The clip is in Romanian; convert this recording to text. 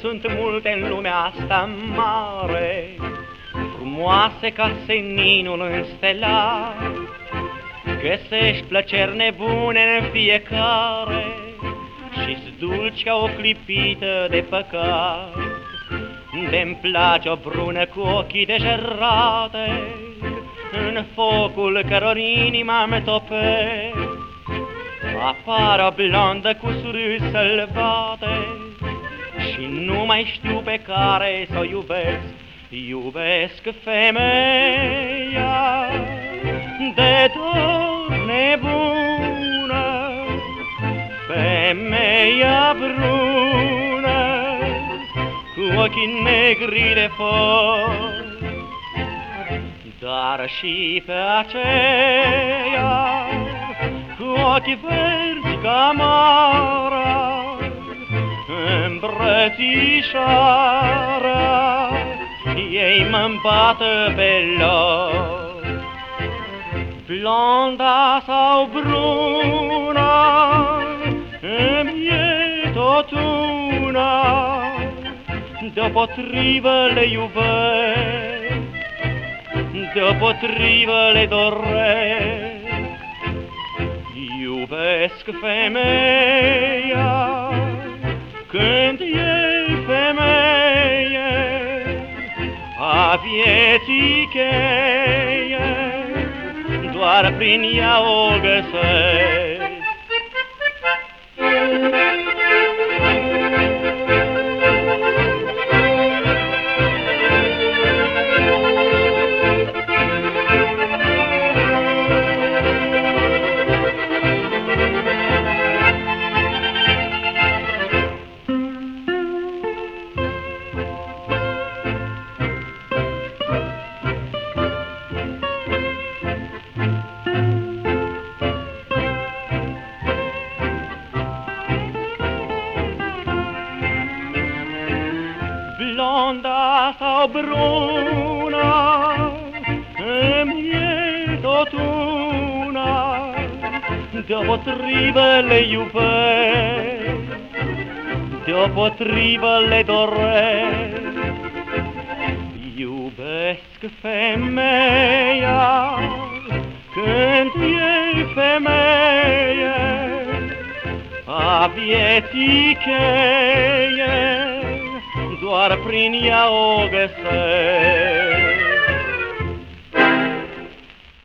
sunt multe în lumea asta mare, Frumoase ca seninul înstelat, Găsești plăceri nebune în fiecare Și-ți dulci ca o clipită de păcat. De-mi place o brună cu ochii degerate, În focul căror inima me tope, Apare o blondă cu surâs sălbate, Și nu mai știu pe care să o iubesc, Iubesc femeia de dor nebună, femeia brună, cu ochii negri de foc. Dar și pe aceea, cu ochii verzi ca mara, îmbrățișarea, ei mă bată pe loc. Blonda sau bruna, e tot una, Deopotrivă le iubesc, Deopotrivă le doresc. Iubesc femeia, vieții cheie, doar prin ea o găsesc. Blonda sau bruna, e tot una, deopotrivă le iubesc, deopotrivă le doresc. Iubesc femeia când e femeie, a cheie, doar prin ea o găsesc.